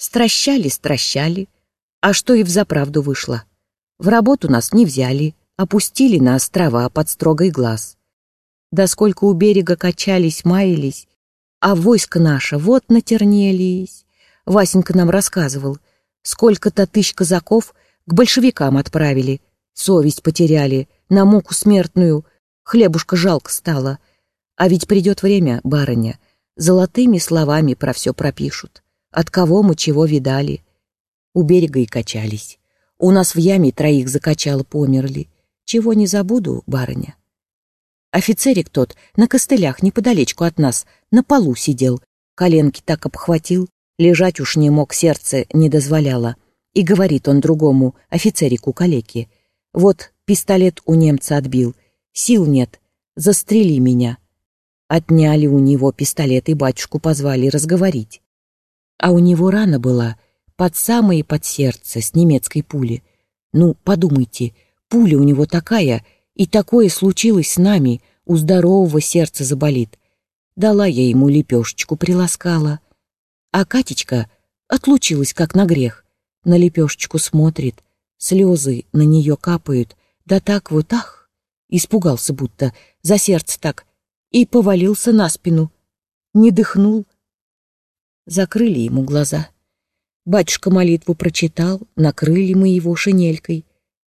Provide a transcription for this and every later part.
Стращали, стращали, а что и взаправду вышло. В работу нас не взяли, опустили на острова под строгой глаз. Да сколько у берега качались, маялись, а войско наше вот натернелись. Васенька нам рассказывал, сколько-то тысяч казаков к большевикам отправили, совесть потеряли, на муку смертную, хлебушка жалко стало. А ведь придет время, барыня, золотыми словами про все пропишут. От кого мы чего видали. У берега и качались. У нас в яме троих закачало, померли. Чего не забуду, барыня. Офицерик тот на костылях неподалечку от нас на полу сидел, коленки так обхватил, лежать уж не мог, сердце не дозволяло. И говорит он другому, офицерику калеке, «Вот пистолет у немца отбил, сил нет, застрели меня». Отняли у него пистолет и батюшку позвали разговорить. А у него рана была под самое под сердце с немецкой пули. Ну, подумайте, пуля у него такая — и такое случилось с нами, у здорового сердца заболит. Дала я ему лепешечку, приласкала. А Катечка отлучилась, как на грех. На лепешечку смотрит, слезы на нее капают, да так вот, ах! Испугался будто, за сердце так, и повалился на спину. Не дыхнул. Закрыли ему глаза. Батюшка молитву прочитал, накрыли мы его шинелькой.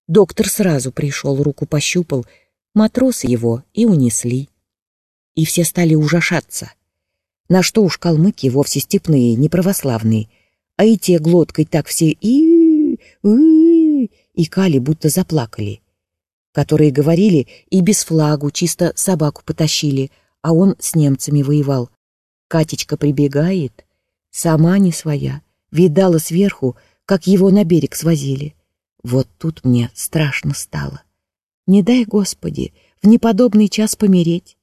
Доктор сразу пришел, руку пощупал, матросы его и унесли. И все стали ужашаться. На что уж калмыки вовсе степные, не православные, а и те глоткой так все и и и кали, будто заплакали. Которые говорили и без флагу, чисто собаку потащили, а он с немцами воевал. Катечка прибегает, сама не своя, видала сверху, как его на берег свозили. Вот тут мне страшно стало. Не дай, Господи, в неподобный час помереть.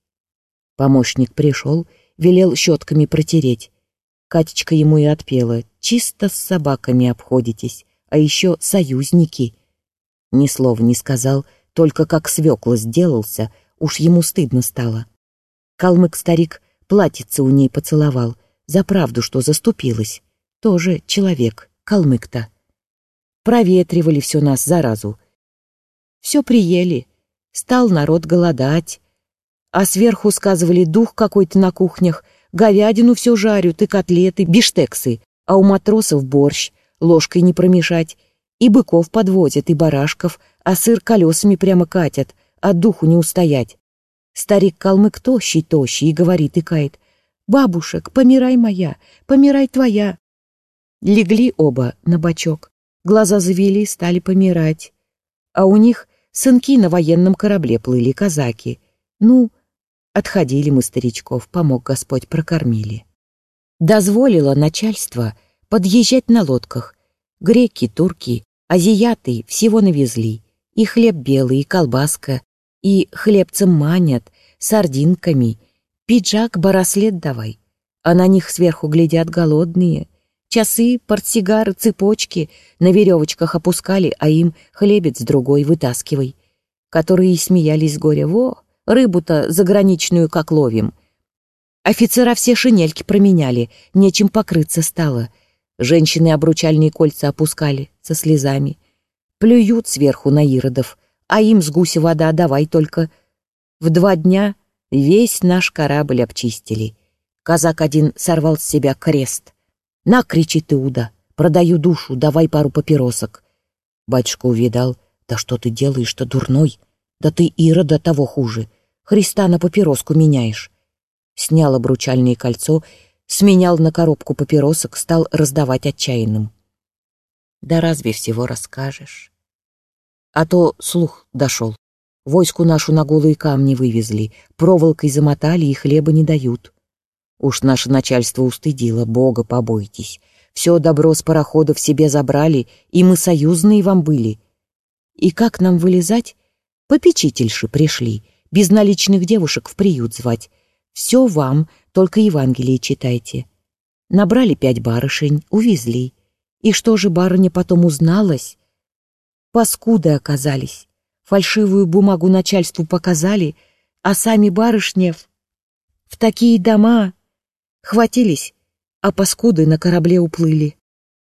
Помощник пришел, велел щетками протереть. Катечка ему и отпела. Чисто с собаками обходитесь, а еще союзники. Ни слова не сказал, только как свекла сделался, уж ему стыдно стало. Калмык-старик платьице у ней поцеловал, за правду, что заступилась. Тоже человек, калмык-то проветривали все нас заразу. Все приели, стал народ голодать, а сверху сказывали дух какой-то на кухнях, говядину все жарят и котлеты, биштексы, а у матросов борщ, ложкой не промешать, и быков подвозят, и барашков, а сыр колесами прямо катят, а духу не устоять. Старик калмык тощий-тощий и говорит и кает, «Бабушек, помирай моя, помирай твоя». Легли оба на бочок. Глаза завели, стали помирать. А у них сынки на военном корабле плыли, казаки. Ну, отходили мы старичков, помог Господь, прокормили. Дозволило начальство подъезжать на лодках. Греки, турки, азиаты всего навезли. И хлеб белый, и колбаска, и хлебцем манят, сардинками. Пиджак, бараслет давай. А на них сверху глядят голодные — Часы, портсигары, цепочки на веревочках опускали, а им хлебец другой вытаскивай. Которые смеялись с. Во, рыбу-то заграничную как ловим. Офицера все шинельки променяли, нечем покрыться стало. Женщины обручальные кольца опускали со слезами. Плюют сверху на иродов, а им с гуся вода давай только. В два дня весь наш корабль обчистили. Казак один сорвал с себя крест — «На!» — кричит Иуда. «Продаю душу, давай пару папиросок». Батюшка увидал. «Да что ты делаешь-то, дурной? Да ты, Ира, до того хуже. Христа на папироску меняешь». Снял обручальное кольцо, сменял на коробку папиросок, стал раздавать отчаянным. «Да разве всего расскажешь?» А то слух дошел. Войску нашу на голые камни вывезли, проволокой замотали и хлеба не дают. Уж наше начальство устыдило, Бога побойтесь. Все добро с пароходов себе забрали, и мы союзные вам были. И как нам вылезать? Попечительши пришли, без наличных девушек в приют звать. Все вам, только Евангелие читайте. Набрали пять барышень, увезли. И что же барыня потом узналась? Паскуды оказались. Фальшивую бумагу начальству показали, а сами барышни в, в такие дома Хватились, а паскуды на корабле уплыли.